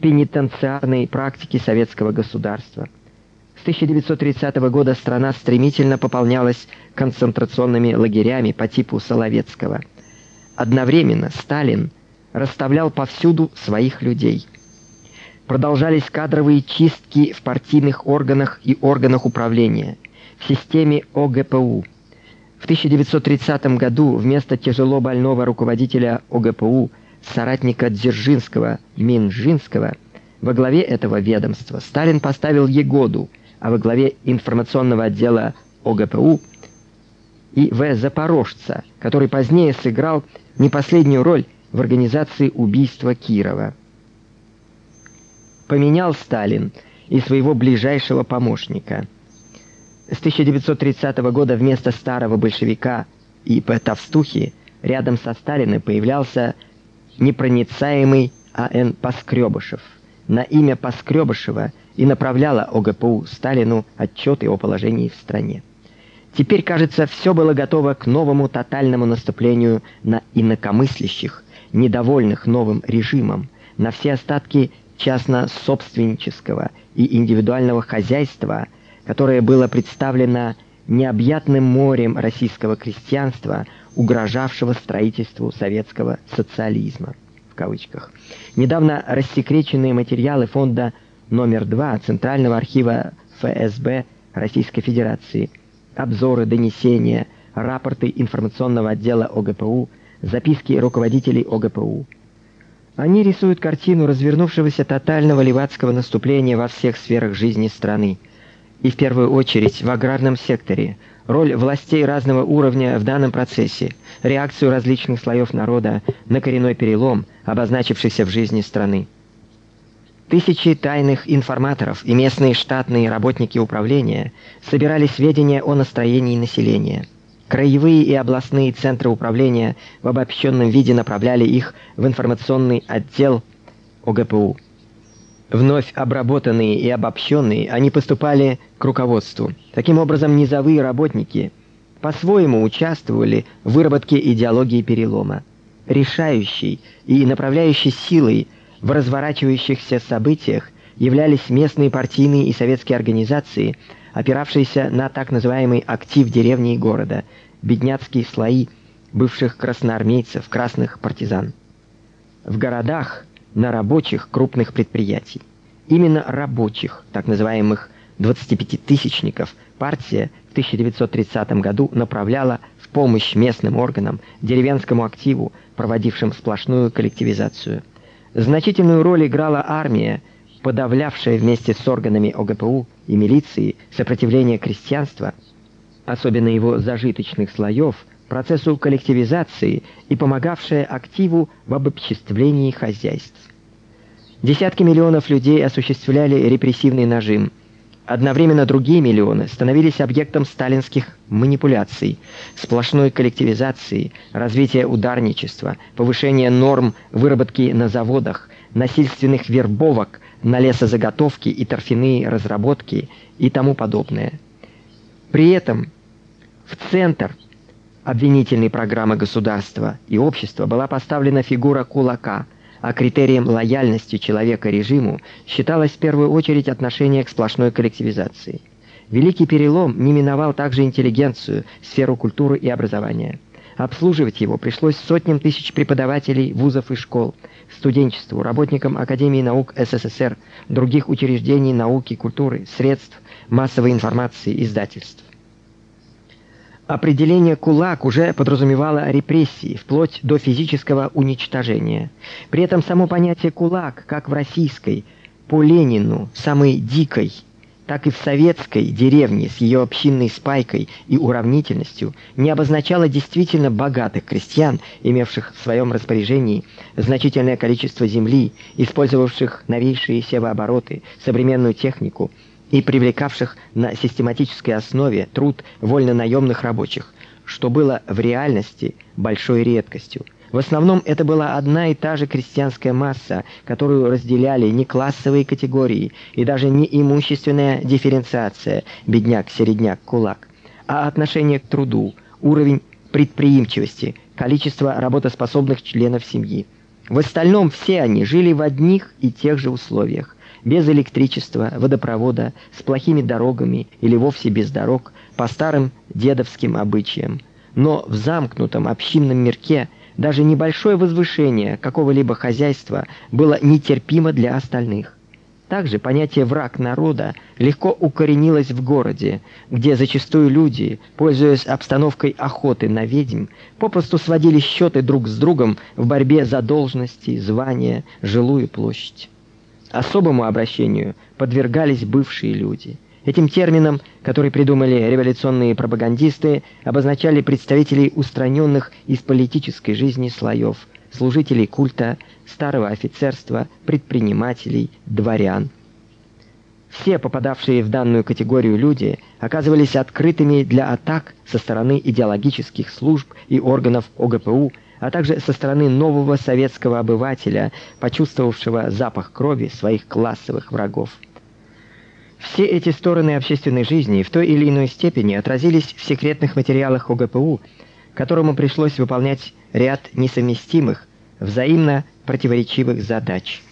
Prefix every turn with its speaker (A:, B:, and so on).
A: пенитенциарной практике советского государства. С 1930 года страна стремительно пополнялась концентрационными лагерями по типу Соловецкого. Одновременно Сталин расставлял повсюду своих людей. Продолжались кадровые чистки в партийных органах и органах управления, в системе ОГПУ. В 1930 году вместо тяжело больного руководителя ОГПУ соратника Дзержинского, Минжинского, во главе этого ведомства Сталин поставил Егоду, а во главе информационного отдела ОГПУ и В. Запорожца, который позднее сыграл не последнюю роль в организации убийства Кирова. Поменял Сталин и своего ближайшего помощника. С 1930 года вместо старого большевика И.П. Товстухи рядом со Сталиным появлялся непроницаемый А.Н. Поскребышев. На имя Поскребышева и направляла ОГПУ Сталину отчеты о положении в стране. Теперь, кажется, все было готово к новому тотальному наступлению на инакомыслящих, недовольных новым режимом, на все остатки частно-собственнического и индивидуального хозяйства, которое было представлено необъятным морем российского крестьянства, угрожавшего строительству советского социализма в кавычках. Недавно рассекреченные материалы фонда номер 2 Центрального архива ФСБ Российской Федерации, обзоры, донесения, рапорты информационного отдела ОГПУ, записки руководителей ОГПУ. Они рисуют картину развернувшегося тотального левацкого наступления во всех сферах жизни страны, и в первую очередь в аграрном секторе, роль властей разного уровня в данном процессе, реакцию различных слоев народа на коренной перелом, обозначившийся в жизни страны. Тысячи тайных информаторов и местные штатные работники управления собирали сведения о настроении населения. Краевые и областные центры управления в обобщенном виде направляли их в информационный отдел ОГПУ. Вновь обработанные и обобщенные, они поступали к руководству. Таким образом, низовые работники по-своему участвовали в выработке идеологии перелома. Решающей и направляющей силой в разворачивающихся событиях являлись местные партийные и советские организации, опиравшиеся на так называемый актив деревни и города, бедняцкие слои бывших красноармейцев, красных партизан. В городах на рабочих крупных предприятий. Именно рабочих, так называемых 25-тысячников, партия в 1930 году направляла в помощь местным органам, деревенскому активу, проводившим сплошную коллективизацию. Значительную роль играла армия, подавлявшая вместе с органами ОГПУ и милиции сопротивление крестьянства, особенно его зажиточных слоев, процессу коллективизации и помогавшая активу в обобществлении хозяйств. Десятки миллионов людей осуществляли репрессивный нажим. Одновременно другие миллионы становились объектом сталинских манипуляций, сплошной коллективизации, развития ударничества, повышения норм выработки на заводах, насильственных вербовок на лесозаготовки и торфяные разработки и тому подобное. При этом в центр обвинительной программы государства и общества была поставлена фигура кулака, а критерием лояльности человека режиму считалось в первую очередь отношение к сплошной коллективизации. Великий перелом не миновал также интеллигенцию, сферу культуры и образования. Обслуживать его пришлось сотням тысяч преподавателей вузов и школ, студенчеству, работникам Академии наук СССР, других учреждений науки, культуры, средств массовой информации, издательств. Определение кулак уже подразумевало репрессии, вплоть до физического уничтожения. При этом само понятие кулак, как в российской по Ленину, самой дикой, так и в советской деревне с ее общинной спайкой и уравнительностью, не обозначало действительно богатых крестьян, имевших в своем распоряжении значительное количество земли, использовавших новейшие севообороты, современную технику и привлекавших на систематической основе труд вольнонаемных рабочих, что было в реальности большой редкостью. В основном это была одна и та же крестьянская масса, которую разделяли не классовые категории и даже не имущественная дифференциация бедняк, середняк, кулак, а отношение к труду, уровень предприимчивости, количество работоспособных членов семьи. В остальном все они жили в одних и тех же условиях, без электричества, водопровода, с плохими дорогами или вовсе без дорог, по старым дедовским обычаям. Но в замкнутом общинном мирке даже небольшое возвышение какого-либо хозяйства было нетерпимо для остальных. Также понятие враг народа легко укоренилось в городе, где зачастую люди, пользуясь обстановкой охоты на ведьм, попросту сводили счеты друг с другом в борьбе за должности, звания, жилую площадь. Особому обращению подвергались бывшие люди. Этим термином, который придумали революционные пропагандисты, обозначали представителей устраненных из политической жизни слоев – служителей культа, старого офицерства, предпринимателей, дворян. Все попадавшие в данную категорию люди оказывались открытыми для атак со стороны идеологических служб и органов ОГПУ, а также со стороны нового советского обывателя, почувствовавшего запах крови своих классовых врагов. Все эти стороны общественной жизни в той или иной степени отразились в секретных материалах ОГПУ, которому пришлось выполнять ряд несовместимых, взаимно противоречивых задач.